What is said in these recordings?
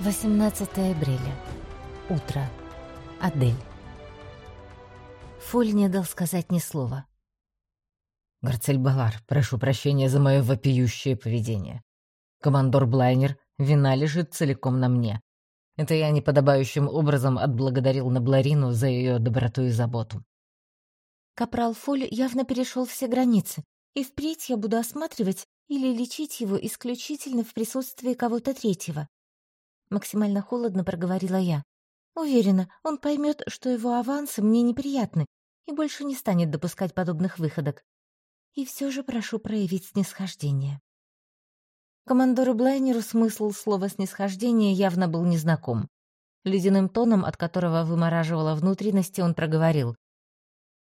18 апреля. Утро. Адель. Фоль не дал сказать ни слова. «Гарцель Балар, прошу прощения за мое вопиющее поведение. Командор Блайнер, вина лежит целиком на мне. Это я неподобающим образом отблагодарил Набларину за ее доброту и заботу». Капрал Фоль явно перешел все границы, и впредь я буду осматривать или лечить его исключительно в присутствии кого-то третьего. Максимально холодно проговорила я. Уверена, он поймет, что его авансы мне неприятны и больше не станет допускать подобных выходок. И все же прошу проявить снисхождение. Командору Блайнеру смысл слова «снисхождение» явно был незнаком. Ледяным тоном, от которого вымораживало внутренности, он проговорил.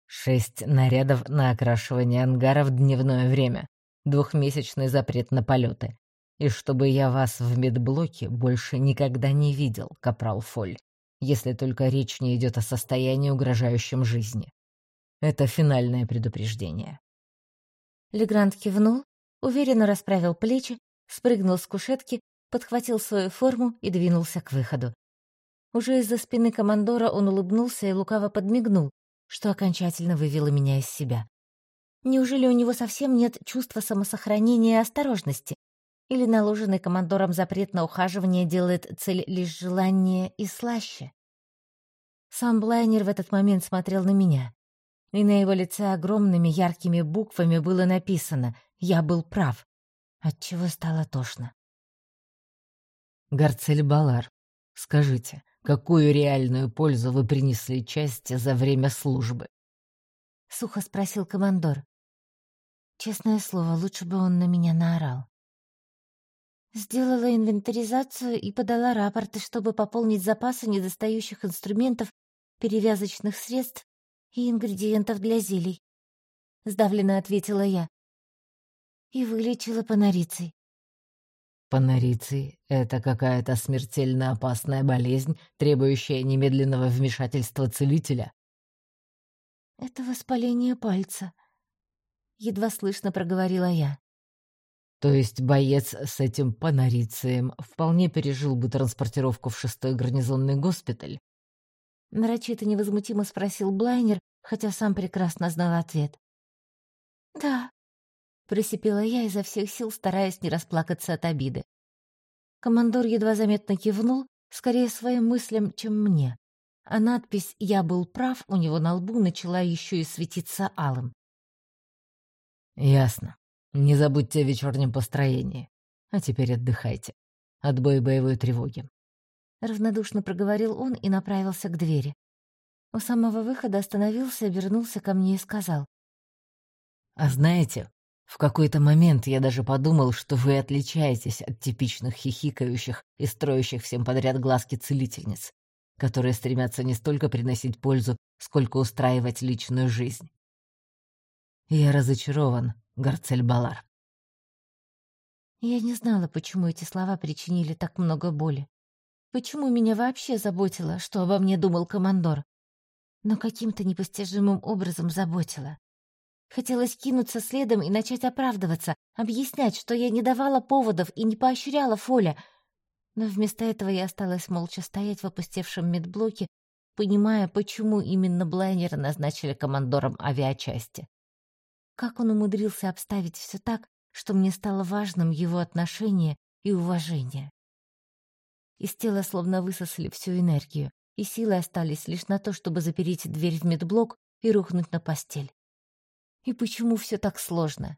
«Шесть нарядов на окрашивание ангара в дневное время. Двухмесячный запрет на полеты и чтобы я вас в медблоке больше никогда не видел, капрал Фоль, если только речь не идет о состоянии, угрожающем жизни. Это финальное предупреждение». Легрант кивнул, уверенно расправил плечи, спрыгнул с кушетки, подхватил свою форму и двинулся к выходу. Уже из-за спины командора он улыбнулся и лукаво подмигнул, что окончательно вывело меня из себя. Неужели у него совсем нет чувства самосохранения и осторожности? Или наложенный командором запрет на ухаживание делает цель лишь желание и слаще? Сам Блайнер в этот момент смотрел на меня, и на его лице огромными яркими буквами было написано «Я был прав», отчего стало тошно. «Гарцель Балар, скажите, какую реальную пользу вы принесли части за время службы?» — сухо спросил командор. Честное слово, лучше бы он на меня наорал. Сделала инвентаризацию и подала рапорты, чтобы пополнить запасы недостающих инструментов, перевязочных средств и ингредиентов для зелий. Сдавленно ответила я. И вылечила панорицей. Панорицей — это какая-то смертельно опасная болезнь, требующая немедленного вмешательства целителя. Это воспаление пальца. Едва слышно проговорила я. То есть боец с этим панорицием вполне пережил бы транспортировку в шестой гарнизонный госпиталь? Нарочито невозмутимо спросил Блайнер, хотя сам прекрасно знал ответ. «Да», — просипела я изо всех сил, стараясь не расплакаться от обиды. Командор едва заметно кивнул, скорее своим мыслям, чем мне, а надпись «Я был прав» у него на лбу начала еще и светиться алым. «Ясно», не забудьте о вечернем построении. А теперь отдыхайте. Отбой боевой тревоги. Равнодушно проговорил он и направился к двери. У самого выхода остановился, обернулся ко мне и сказал. «А знаете, в какой-то момент я даже подумал, что вы отличаетесь от типичных хихикающих и строящих всем подряд глазки целительниц, которые стремятся не столько приносить пользу, сколько устраивать личную жизнь. Я разочарован, Гарцель Балар. Я не знала, почему эти слова причинили так много боли. Почему меня вообще заботило, что обо мне думал командор. Но каким-то непостижимым образом заботило. Хотелось кинуться следом и начать оправдываться, объяснять, что я не давала поводов и не поощряла Фоля. Но вместо этого я осталась молча стоять в опустевшем медблоке, понимая, почему именно Блайнера назначили командором авиачасти. Как он умудрился обставить все так, что мне стало важным его отношение и уважение? Из тела словно высосали всю энергию, и силы остались лишь на то, чтобы запереть дверь в медблок и рухнуть на постель. И почему все так сложно?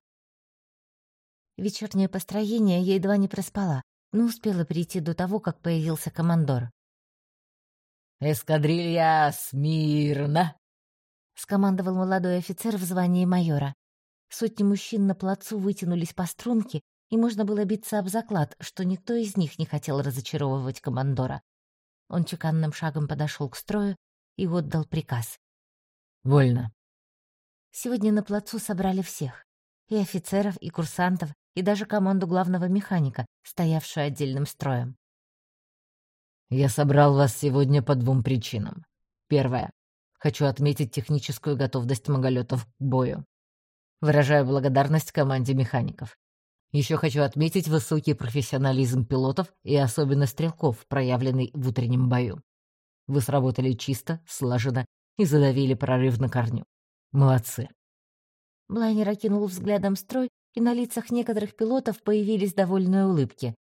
Вечернее построение я едва не проспала, но успела прийти до того, как появился командор. «Эскадрилья смирно!» — скомандовал молодой офицер в звании майора. Сотни мужчин на плацу вытянулись по струнке, и можно было биться об заклад, что никто из них не хотел разочаровывать командора. Он чеканным шагом подошел к строю и отдал приказ. «Вольно». Сегодня на плацу собрали всех. И офицеров, и курсантов, и даже команду главного механика, стоявшую отдельным строем. «Я собрал вас сегодня по двум причинам. Первая. Хочу отметить техническую готовность маголетов к бою. Выражаю благодарность команде механиков. Еще хочу отметить высокий профессионализм пилотов и особенно стрелков, проявленный в утреннем бою. Вы сработали чисто, слаженно и задавили прорыв на корню. Молодцы. Блайнер окинул взглядом строй, и на лицах некоторых пилотов появились довольные улыбки.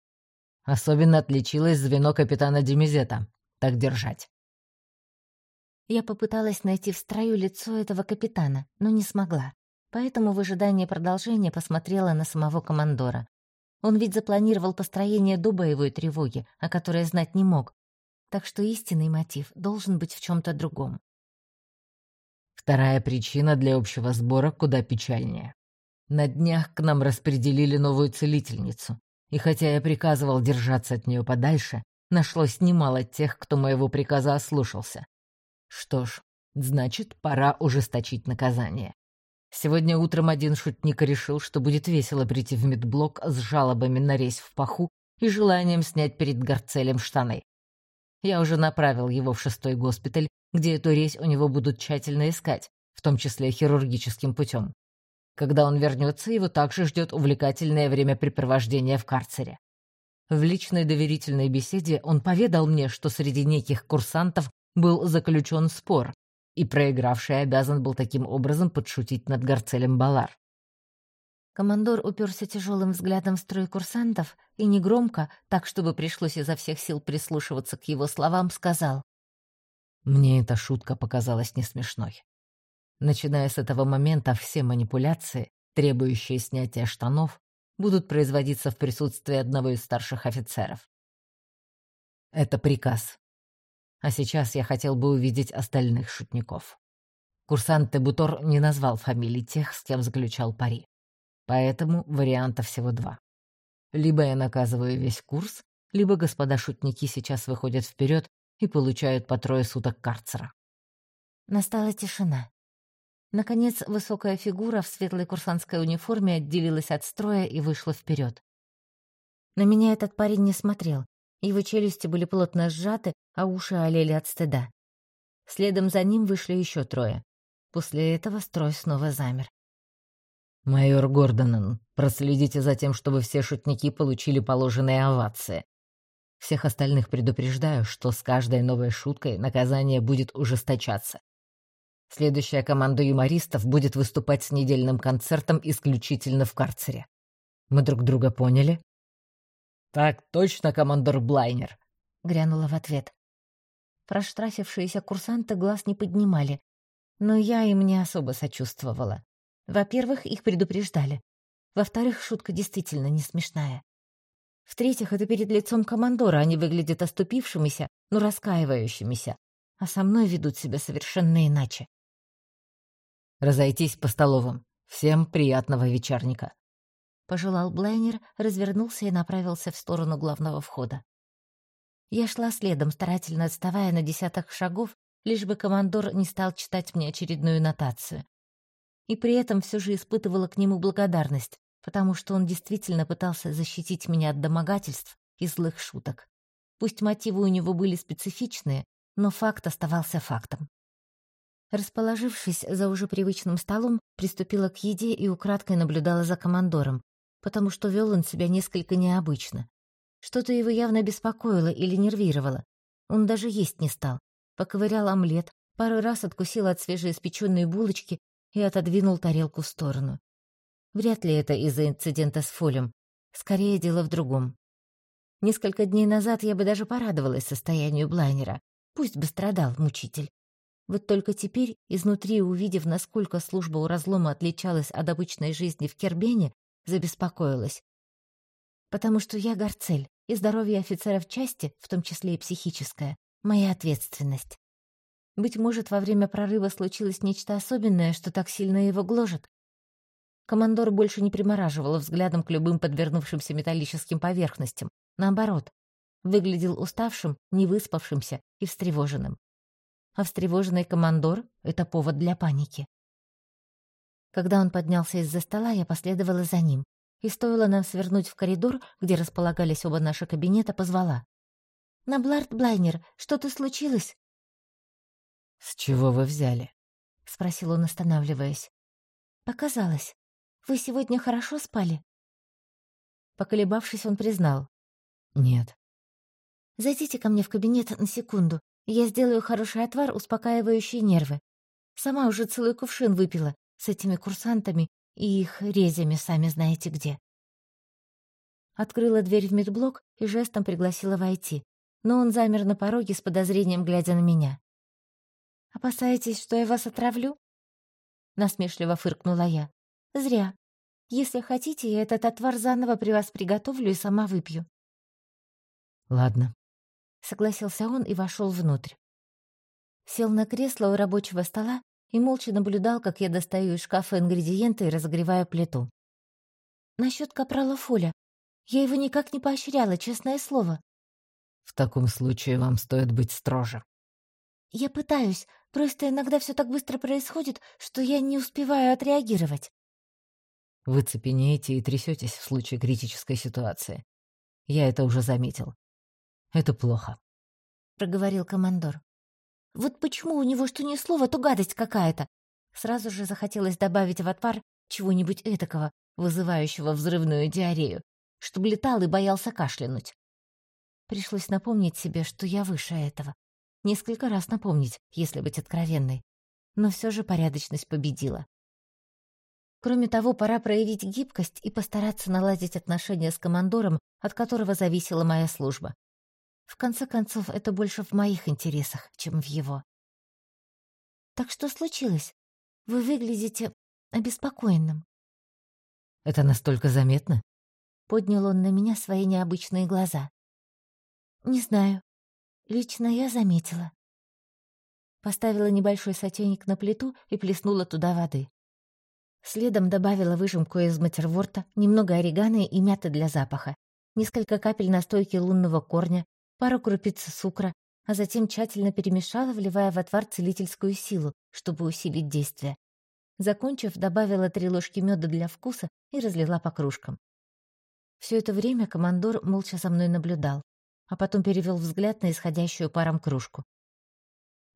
Особенно отличилось звено капитана Демизета. Так держать. Я попыталась найти в строю лицо этого капитана, но не смогла. Поэтому в ожидании продолжения посмотрела на самого командора. Он ведь запланировал построение до боевой тревоги, о которой знать не мог. Так что истинный мотив должен быть в чем то другом. Вторая причина для общего сбора куда печальнее. На днях к нам распределили новую целительницу, и хотя я приказывал держаться от нее подальше, нашлось немало тех, кто моего приказа ослушался. Что ж, значит, пора ужесточить наказание. Сегодня утром один шутник решил, что будет весело прийти в медблок с жалобами на резь в паху и желанием снять перед Гарцелем штаны. Я уже направил его в шестой госпиталь, где эту резь у него будут тщательно искать, в том числе хирургическим путем. Когда он вернется, его также ждет увлекательное времяпрепровождение в карцере. В личной доверительной беседе он поведал мне, что среди неких курсантов был заключен спор, и проигравший обязан был таким образом подшутить над Гарцелем Балар. Командор уперся тяжелым взглядом в строй курсантов и негромко, так чтобы пришлось изо всех сил прислушиваться к его словам, сказал. «Мне эта шутка показалась не смешной. Начиная с этого момента все манипуляции, требующие снятия штанов, будут производиться в присутствии одного из старших офицеров. Это приказ. А сейчас я хотел бы увидеть остальных шутников. Курсант Тебутор не назвал фамилий тех, с кем заключал пари. Поэтому вариантов всего два. Либо я наказываю весь курс, либо господа шутники сейчас выходят вперед и получают по трое суток карцера. Настала тишина. Наконец, высокая фигура в светлой курсантской униформе отделилась от строя и вышла вперед. На меня этот парень не смотрел. Его челюсти были плотно сжаты, а уши олели от стыда. Следом за ним вышли еще трое. После этого строй снова замер. «Майор Гордонен, проследите за тем, чтобы все шутники получили положенные овации. Всех остальных предупреждаю, что с каждой новой шуткой наказание будет ужесточаться. Следующая команда юмористов будет выступать с недельным концертом исключительно в карцере. Мы друг друга поняли?» «Так точно, командор Блайнер», — грянула в ответ. Проштрафившиеся курсанты глаз не поднимали, но я им не особо сочувствовала. Во-первых, их предупреждали. Во-вторых, шутка действительно не смешная. В-третьих, это перед лицом командора они выглядят оступившимися, но раскаивающимися, а со мной ведут себя совершенно иначе. «Разойтись по столовым. Всем приятного вечерника», — пожелал Блайнер, развернулся и направился в сторону главного входа. Я шла следом, старательно отставая на десяток шагов, лишь бы командор не стал читать мне очередную нотацию и при этом все же испытывала к нему благодарность, потому что он действительно пытался защитить меня от домогательств и злых шуток. Пусть мотивы у него были специфичные, но факт оставался фактом. Расположившись за уже привычным столом, приступила к еде и украдкой наблюдала за командором, потому что вел он себя несколько необычно. Что-то его явно беспокоило или нервировало. Он даже есть не стал. Поковырял омлет, пару раз откусил от свежеиспеченной булочки и отодвинул тарелку в сторону. Вряд ли это из-за инцидента с Фолем. Скорее, дело в другом. Несколько дней назад я бы даже порадовалась состоянию Блайнера. Пусть бы страдал мучитель. Вот только теперь, изнутри увидев, насколько служба у разлома отличалась от обычной жизни в Кербене, забеспокоилась. Потому что я горцель, и здоровье офицеров части, в том числе и психическое, моя ответственность. Быть может, во время прорыва случилось нечто особенное, что так сильно его гложет. Командор больше не примораживал взглядом к любым подвернувшимся металлическим поверхностям. Наоборот, выглядел уставшим, невыспавшимся и встревоженным. А встревоженный командор — это повод для паники. Когда он поднялся из-за стола, я последовала за ним. И стоило нам свернуть в коридор, где располагались оба наши кабинета, позвала. «Наблард Блайнер, что-то случилось?» «С чего вы взяли?» — спросил он, останавливаясь. «Показалось. Вы сегодня хорошо спали?» Поколебавшись, он признал. «Нет». «Зайдите ко мне в кабинет на секунду. Я сделаю хороший отвар, успокаивающий нервы. Сама уже целый кувшин выпила с этими курсантами и их резями, сами знаете где». Открыла дверь в медблок и жестом пригласила войти, но он замер на пороге с подозрением, глядя на меня. «Опасаетесь, что я вас отравлю?» Насмешливо фыркнула я. «Зря. Если хотите, я этот отвар заново при вас приготовлю и сама выпью». «Ладно», — согласился он и вошел внутрь. Сел на кресло у рабочего стола и молча наблюдал, как я достаю из шкафа ингредиенты и разогреваю плиту. «Насчет капрала Фоля. Я его никак не поощряла, честное слово». «В таком случае вам стоит быть строже». «Я пытаюсь, просто иногда все так быстро происходит, что я не успеваю отреагировать». Вы цепенеете и трясетесь в случае критической ситуации. Я это уже заметил. Это плохо», — проговорил командор. «Вот почему у него что ни слова, то гадость какая-то». Сразу же захотелось добавить в отвар чего-нибудь этакого, вызывающего взрывную диарею, чтобы летал и боялся кашлянуть. Пришлось напомнить себе, что я выше этого. Несколько раз напомнить, если быть откровенной. Но все же порядочность победила. Кроме того, пора проявить гибкость и постараться наладить отношения с командором, от которого зависела моя служба. В конце концов, это больше в моих интересах, чем в его. «Так что случилось? Вы выглядите обеспокоенным». «Это настолько заметно?» Поднял он на меня свои необычные глаза. «Не знаю. Лично я заметила». Поставила небольшой сотейник на плиту и плеснула туда воды. Следом добавила выжимку из матерворта, немного орегано и мяты для запаха, несколько капель настойки лунного корня, пару крупиц сукра, а затем тщательно перемешала, вливая в отвар целительскую силу, чтобы усилить действие. Закончив, добавила три ложки меда для вкуса и разлила по кружкам. Все это время командор молча за мной наблюдал, а потом перевел взгляд на исходящую паром кружку.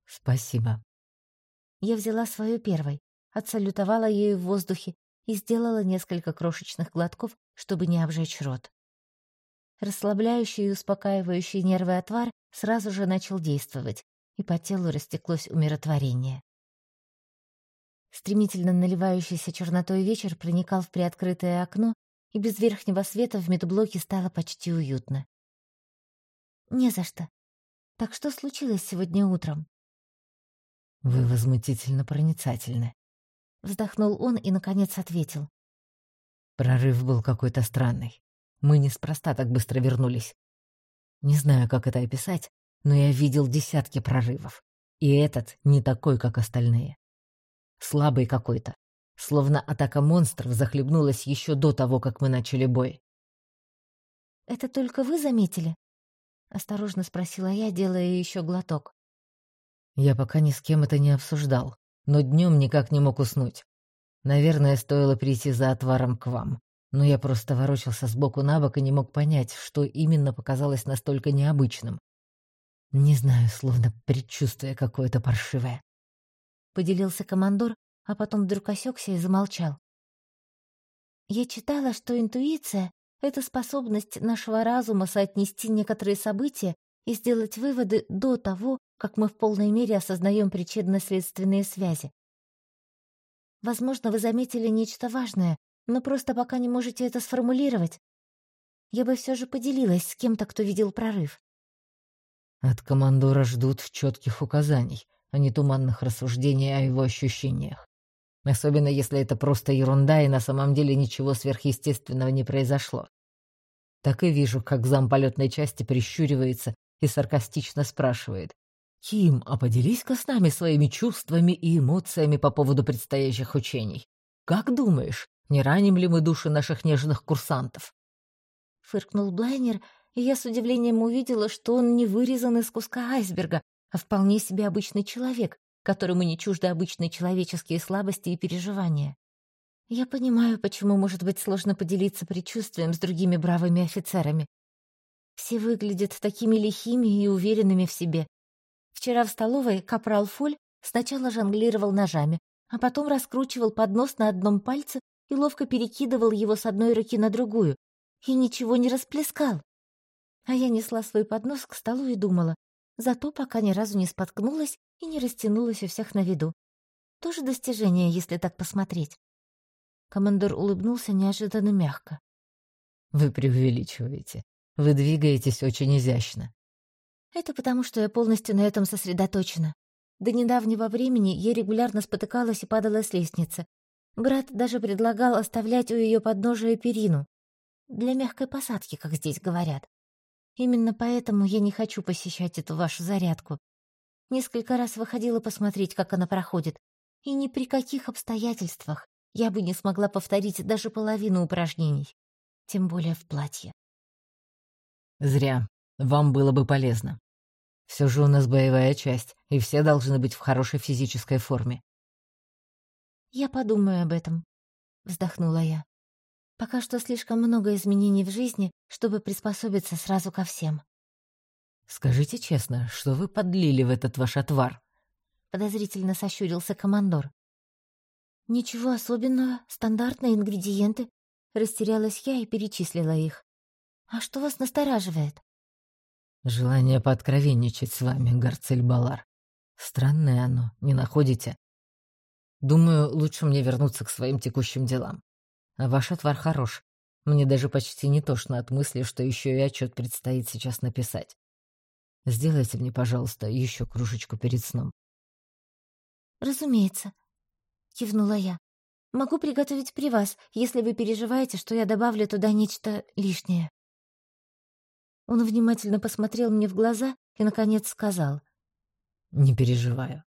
«Спасибо». Я взяла свою первой, отсалютовала ею в воздухе и сделала несколько крошечных глотков, чтобы не обжечь рот. Расслабляющий и успокаивающий нервы отвар сразу же начал действовать, и по телу растеклось умиротворение. Стремительно наливающийся чернотой вечер проникал в приоткрытое окно, и без верхнего света в медблоке стало почти уютно. «Не за что. Так что случилось сегодня утром?» «Вы возмутительно проницательны», — вздохнул он и, наконец, ответил. «Прорыв был какой-то странный. Мы неспроста так быстро вернулись. Не знаю, как это описать, но я видел десятки прорывов. И этот не такой, как остальные. Слабый какой-то. Словно атака монстров захлебнулась еще до того, как мы начали бой. «Это только вы заметили?» — осторожно спросила я, делая еще глоток. Я пока ни с кем это не обсуждал, но днем никак не мог уснуть. Наверное, стоило прийти за отваром к вам но я просто ворочался сбоку на бок и не мог понять, что именно показалось настолько необычным. Не знаю, словно предчувствие какое-то паршивое. Поделился командор, а потом вдруг осекся и замолчал. Я читала, что интуиция — это способность нашего разума соотнести некоторые события и сделать выводы до того, как мы в полной мере осознаем причинно-следственные связи. Возможно, вы заметили нечто важное, но просто пока не можете это сформулировать. Я бы все же поделилась с кем-то, кто видел прорыв. От командора ждут четких указаний, а не туманных рассуждений о его ощущениях. Особенно если это просто ерунда и на самом деле ничего сверхъестественного не произошло. Так и вижу, как зам полетной части прищуривается и саркастично спрашивает. «Ким, а поделись-ка с нами своими чувствами и эмоциями по поводу предстоящих учений. Как думаешь, не раним ли мы души наших нежных курсантов?» Фыркнул Блайнер, и я с удивлением увидела, что он не вырезан из куска айсберга, а вполне себе обычный человек, которому не чужды обычные человеческие слабости и переживания. Я понимаю, почему может быть сложно поделиться предчувствием с другими бравыми офицерами. Все выглядят такими лихими и уверенными в себе. Вчера в столовой капрал Фоль сначала жонглировал ножами, а потом раскручивал поднос на одном пальце и ловко перекидывал его с одной руки на другую, и ничего не расплескал. А я несла свой поднос к столу и думала, зато пока ни разу не споткнулась и не растянулась у всех на виду. Тоже достижение, если так посмотреть. Командор улыбнулся неожиданно мягко. «Вы преувеличиваете. Вы двигаетесь очень изящно». «Это потому, что я полностью на этом сосредоточена. До недавнего времени я регулярно спотыкалась и падала с лестницы. Брат даже предлагал оставлять у ее подножия перину. Для мягкой посадки, как здесь говорят. Именно поэтому я не хочу посещать эту вашу зарядку. Несколько раз выходила посмотреть, как она проходит, и ни при каких обстоятельствах я бы не смогла повторить даже половину упражнений, тем более в платье. Зря. Вам было бы полезно. Все же у нас боевая часть, и все должны быть в хорошей физической форме. «Я подумаю об этом», — вздохнула я. «Пока что слишком много изменений в жизни, чтобы приспособиться сразу ко всем». «Скажите честно, что вы подлили в этот ваш отвар?» Подозрительно сощурился командор. «Ничего особенного, стандартные ингредиенты». Растерялась я и перечислила их. «А что вас настораживает?» «Желание пооткровенничать с вами, Гарцель Балар. Странное оно, не находите?» «Думаю, лучше мне вернуться к своим текущим делам. А ваш отвар хорош. Мне даже почти не тошно от мысли, что еще и отчет предстоит сейчас написать. Сделайте мне, пожалуйста, еще кружечку перед сном». «Разумеется», — кивнула я. «Могу приготовить при вас, если вы переживаете, что я добавлю туда нечто лишнее». Он внимательно посмотрел мне в глаза и, наконец, сказал. «Не переживаю.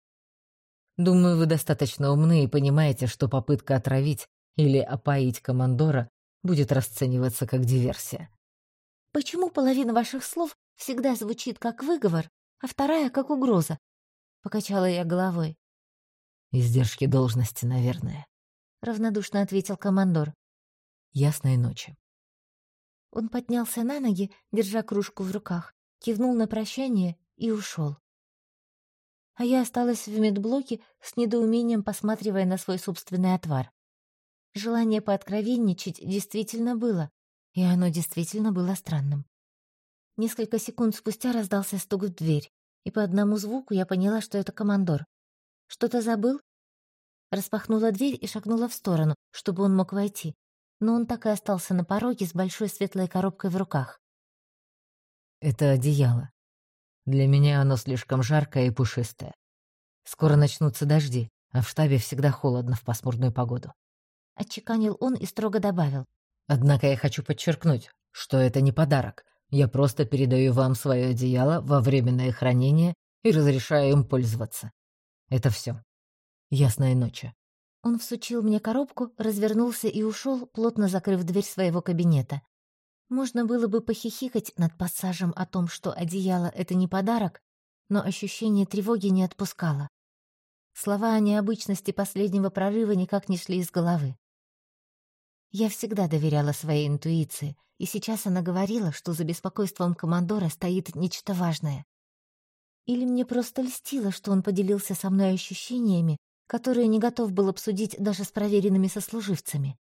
Думаю, вы достаточно умны и понимаете, что попытка отравить или опоить командора будет расцениваться как диверсия». «Почему половина ваших слов всегда звучит как выговор, а вторая — как угроза?» — покачала я головой. «Издержки должности, наверное», — равнодушно ответил командор. «Ясной ночи». Он поднялся на ноги, держа кружку в руках, кивнул на прощание и ушел. А я осталась в медблоке с недоумением, посматривая на свой собственный отвар. Желание пооткровенничать действительно было, и оно действительно было странным. Несколько секунд спустя раздался стук в дверь, и по одному звуку я поняла, что это командор. «Что-то забыл?» Распахнула дверь и шагнула в сторону, чтобы он мог войти но он так и остался на пороге с большой светлой коробкой в руках. «Это одеяло. Для меня оно слишком жаркое и пушистое. Скоро начнутся дожди, а в штабе всегда холодно в пасмурную погоду». Отчеканил он и строго добавил. «Однако я хочу подчеркнуть, что это не подарок. Я просто передаю вам свое одеяло во временное хранение и разрешаю им пользоваться. Это все. Ясной ночи». Он всучил мне коробку, развернулся и ушел, плотно закрыв дверь своего кабинета. Можно было бы похихикать над пассажем о том, что одеяло — это не подарок, но ощущение тревоги не отпускало. Слова о необычности последнего прорыва никак не шли из головы. Я всегда доверяла своей интуиции, и сейчас она говорила, что за беспокойством командора стоит нечто важное. Или мне просто льстило, что он поделился со мной ощущениями, которые не готов был обсудить даже с проверенными сослуживцами.